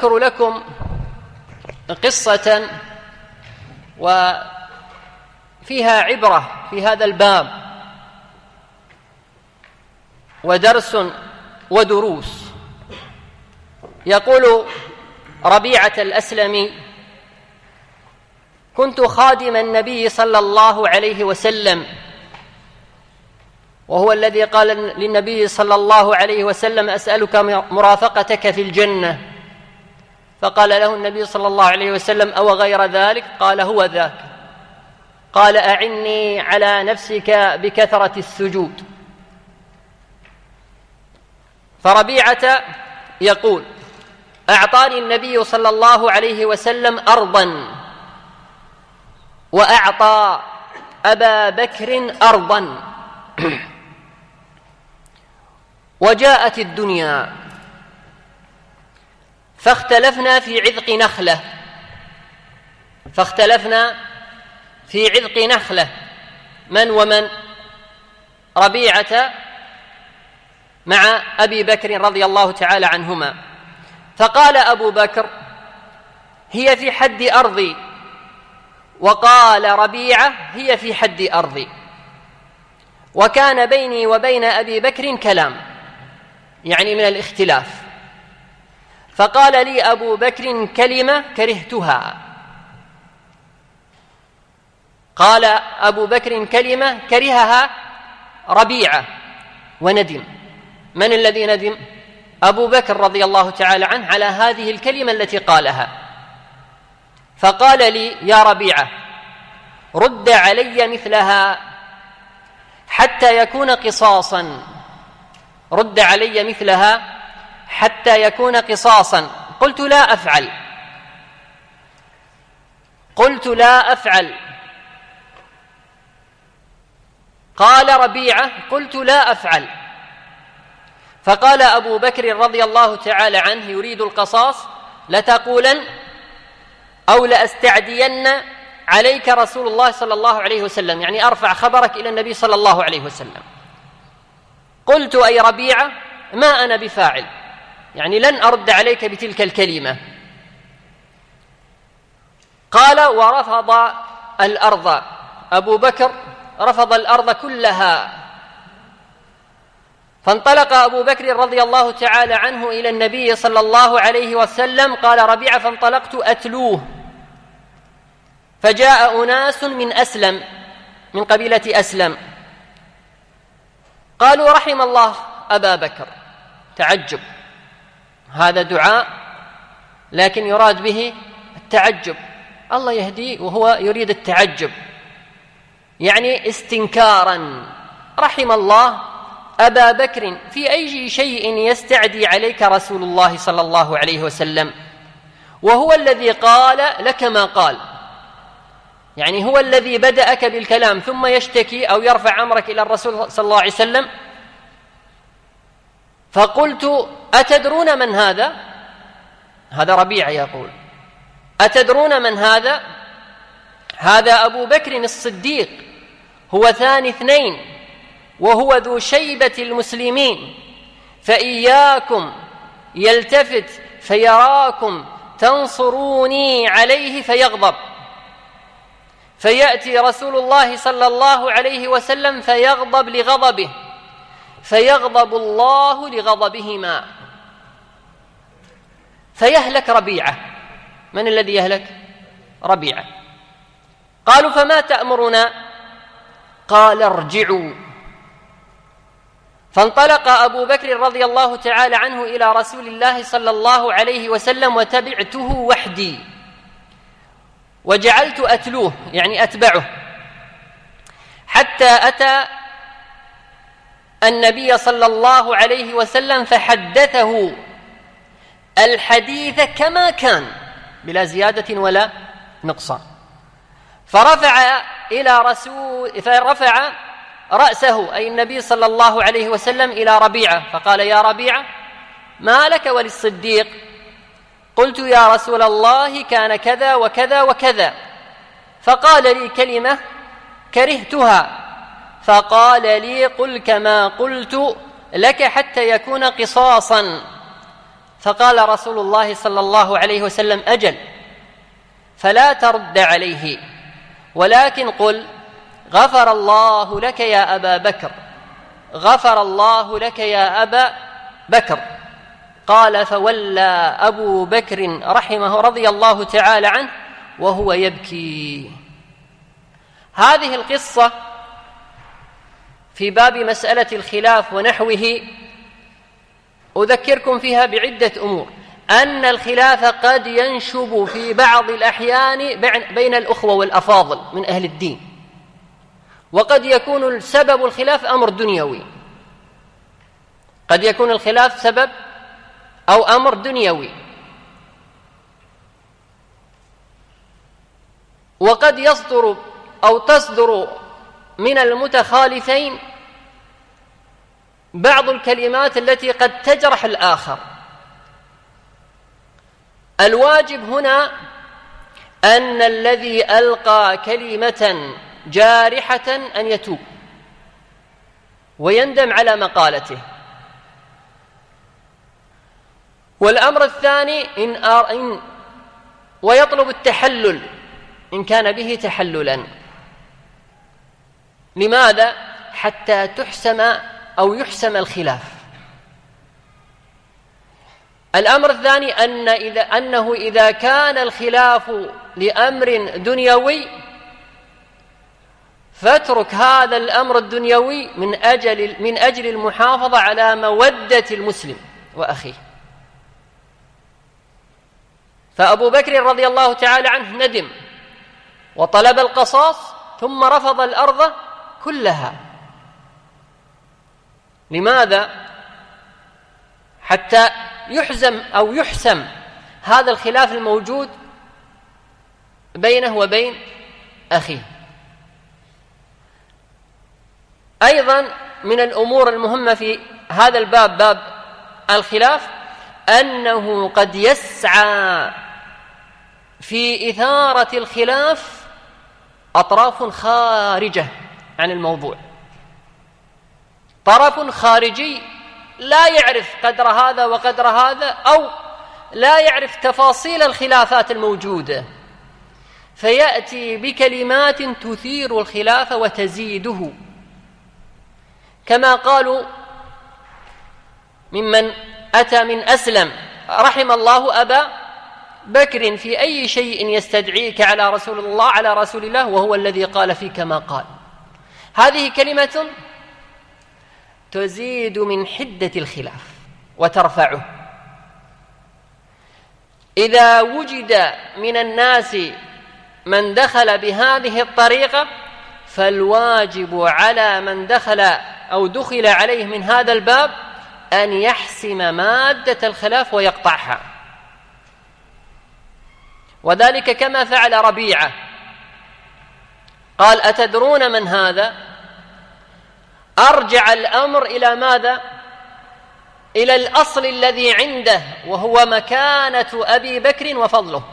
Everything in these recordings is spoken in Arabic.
أذكر لكم قصة وفيها عبرة في هذا الباب ودرس ودروس. يقول ربيعة الأسلمي كنت خادم النبي صلى الله عليه وسلم وهو الذي قال للنبي صلى الله عليه وسلم أسألك مرافقتك في الجنة فقال له النبي صلى الله عليه وسلم أو غير ذلك؟ قال هو ذاك. قال أعني على نفسك بكثرة السجود. فربيعة يقول أعطاني النبي صلى الله عليه وسلم ارضا وأعطى أبا بكر ارضا. وجاءت الدنيا فاختلفنا في عذق نخلة. فاختلفنا في عذق نخلة. من ومن؟ ربيعة مع أبي بكر رضي الله تعالى عنهما. فقال أبو بكر هي في حد أرضي. وقال ربيعة هي في حد أرضي. وكان بيني وبين أبي بكر كلام. يعني من الاختلاف. فقال لي أبو بكر كلمة كرهتها. قال أبو بكر كلمة كرهها ربيعة وندم. من الذي ندم؟ أبو بكر رضي الله تعالى عنه على هذه الكلمة التي قالها. فقال لي يا ربيعة رد علي مثلها حتى يكون قصاصا. رد علي مثلها حتى يكون قصاصا. قلت لا أفعل. قلت لا أفعل. قال ربيعة قلت لا أفعل. فقال أبو بكر رضي الله تعالى عنه يريد القصاص لتقولن أو لأستعدين عليك رسول الله صلى الله عليه وسلم. يعني أرفع خبرك إلى النبي صلى الله عليه وسلم. قلت أي ربيعة ما أنا بفاعل. يعني لن أرد عليك بتلك الكلمة. قال ورفض الأرض. أبو بكر رفض الأرض كلها. فانطلق أبو بكر رضي الله تعالى عنه إلى النبي صلى الله عليه وسلم قال ربيعه فانطلقت أتلوه. فجاء أناس من أسلم من قبيلة أسلم. قالوا رحم الله أبا بكر. تعجب. هذا دعاء لكن يراد به التعجب. الله يهديه وهو يريد التعجب. يعني استنكارا. رحم الله أبا بكر في أي شيء يستعدي عليك رسول الله صلى الله عليه وسلم. وهو الذي قال لك ما قال. يعني هو الذي بدأك بالكلام ثم يشتكي أو يرفع أمرك إلى الرسول صلى الله عليه وسلم. فقلت أتدرون من هذا؟ هذا ربيع يقول. أتدرون من هذا؟ هذا أبو بكر الصديق هو ثاني اثنين وهو ذو شيبة المسلمين فإياكم يلتفت فيراكم تنصروني عليه فيغضب. فيأتي رسول الله صلى الله عليه وسلم فيغضب لغضبه. فيغضب الله لغضبهما. فيهلك ربيعة. من الذي يهلك؟ ربيعة. قالوا فما تأمرنا؟ قال ارجعوا. فانطلق أبو بكر رضي الله تعالى عنه إلى رسول الله صلى الله عليه وسلم وتبعته وحدي. وجعلت أتلوه يعني أتبعه. حتى أتى النبي صلى الله عليه وسلم فحدثه الحديث كما كان بلا زيادة ولا نقصان. فرفع إلى رسول فرفع رأسه أي النبي صلى الله عليه وسلم إلى ربيعة. فقال يا ربيعة ما لك وللصديق؟ قلت يا رسول الله كان كذا وكذا وكذا. فقال لي كلمة كرهتها. فقال لي قل كما قلت لك حتى يكون قصاصا. فقال رسول الله صلى الله عليه وسلم أجل فلا ترد عليه ولكن قل غفر الله لك يا أبا بكر غفر الله لك يا أبا بكر. قال فولى أبو بكر رحمه رضي الله تعالى عنه وهو يبكي. هذه القصة في باب مسألة الخلاف ونحوه أذكركم فيها بعدة أمور. أن الخلاف قد ينشب في بعض الأحيان بين الأخوة والأفاضل من أهل الدين. وقد يكون سبب الخلاف أمر دنيوي. قد يكون الخلاف سبب أو أمر دنيوي. وقد يصدر أو تصدر من المتخالفين بعض الكلمات التي قد تجرح الآخر. الواجب هنا أن الذي ألقى كلمة جارحة أن يتوب ويندم على مقالته. والأمر الثاني إن, إن ويطلب التحلل إن كان به تحللا. لماذا؟ حتى تحسم أو يحسم الخلاف. الأمر الثاني أن إذا أنه إذا كان الخلاف لأمر دنيوي فاترك هذا الأمر الدنيوي من أجل من أجل المحافظة على مودة المسلم وأخيه. فأبو بكر رضي الله تعالى عنه ندم وطلب القصاص ثم رفض الأرض كلها. لماذا؟ حتى يحزم أو يحسم هذا الخلاف الموجود بينه وبين أخيه. أيضا من الأمور المهمة في هذا الباب باب الخلاف أنه قد يسعى في إثارة الخلاف أطراف خارجة عن الموضوع. طرف خارجي لا يعرف قدر هذا وقدر هذا أو لا يعرف تفاصيل الخلافات الموجودة. فيأتي بكلمات تثير الخلاف وتزيده. كما قالوا ممن أتى من أسلم رحم الله أبا بكر في أي شيء يستدعيك على رسول الله على رسول الله وهو الذي قال فيك ما قال. هذه كلمة تزيد من حدة الخلاف وترفعه. إذا وجد من الناس من دخل بهذه الطريقة فالواجب على من دخل أو دخل عليه من هذا الباب أن يحسم مادة الخلاف ويقطعها. وذلك كما فعل ربيعة. قال أتدرون من هذا؟ أرجع الأمر إلى ماذا؟ إلى الأصل الذي عنده وهو مكانة أبي بكر وفضله.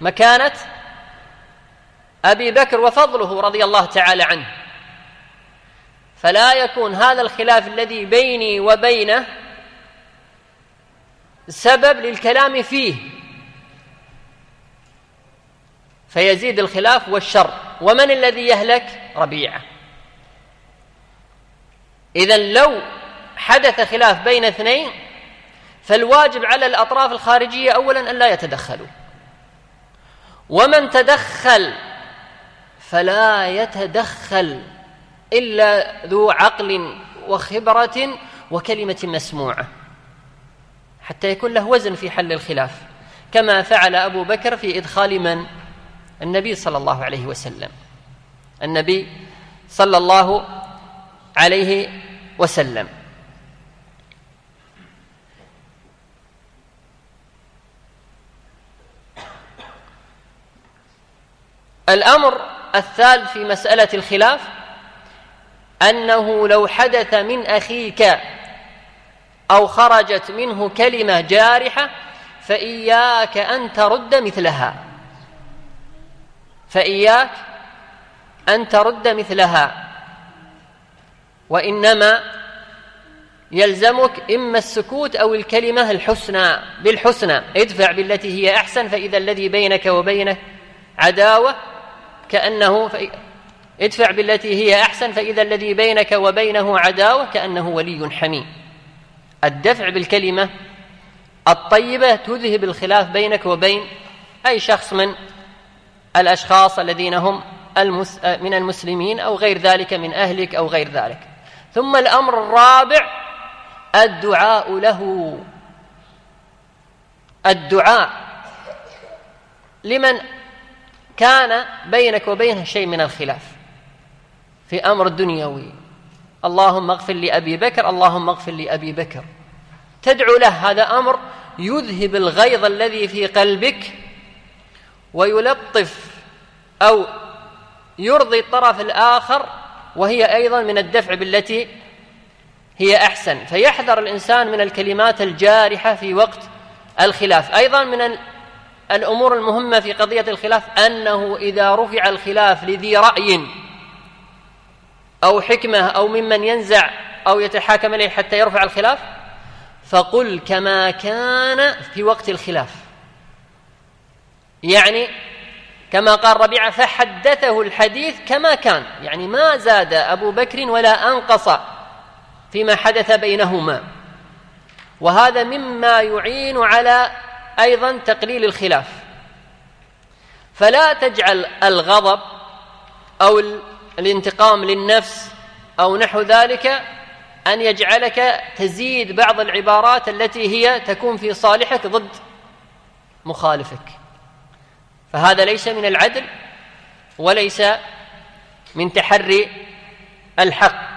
مكانة أبي بكر وفضله رضي الله تعالى عنه. فلا يكون هذا الخلاف الذي بيني وبينه سبب للكلام فيه. فيزيد الخلاف والشر. ومن الذي يهلك؟ ربيعة. اذا لو حدث خلاف بين اثنين فالواجب على الأطراف الخارجية اولا أن لا يتدخلوا. ومن تدخل فلا يتدخل إلا ذو عقل وخبرة وكلمة مسموعة حتى يكون له وزن في حل الخلاف. كما فعل أبو بكر في إدخال من؟ النبي صلى الله عليه وسلم. النبي صلى الله عليه وسلم. الأمر الثالث في مسألة الخلاف أنه لو حدث من أخيك أو خرجت منه كلمة جارحة فإياك أن ترد مثلها. فإياك أن ترد مثلها. وإنما يلزمك إما السكوت أو الكلمة الحسنى بالحسنى. ادفع بالتي هي أحسن فإذا الذي بينك وبينه عداوة كأنه ادفع بالتي هي أحسن فإذا الذي بينك وبينه عداوة كأنه ولي حميم. الدفع بالكلمة الطيبة تذهب الخلاف بينك وبين أي شخص من الأشخاص الذين هم المس... من المسلمين أو غير ذلك من أهلك أو غير ذلك. ثم الأمر الرابع الدعاء له. الدعاء. لمن كان بينك وبينه شيء من الخلاف في أمر دنيوي. اللهم اغفر لأبي بكر اللهم اغفر لأبي بكر. تدعو له هذا أمر يذهب الغيظ الذي في قلبك ويلطف أو يرضي الطرف الآخر وهي أيضا من الدفع بالتي هي أحسن. فيحذر الإنسان من الكلمات الجارحة في وقت الخلاف. أيضا من الأمور المهمة في قضية الخلاف أنه إذا رفع الخلاف لذي رأي أو حكمة أو ممن ينزع أو يتحاكم إليه حتى يرفع الخلاف فقل كما كان في وقت الخلاف. يعني كما قال ربيعة فحدثه الحديث كما كان يعني ما زاد أبو بكر ولا أنقص فيما حدث بينهما. وهذا مما يعين على أيضا تقليل الخلاف. فلا تجعل الغضب أو الانتقام للنفس أو نحو ذلك أن يجعلك تزيد بعض العبارات التي هي تكون في صالحك ضد مخالفك. فهذا ليس من العدل وليس من تحري الحق.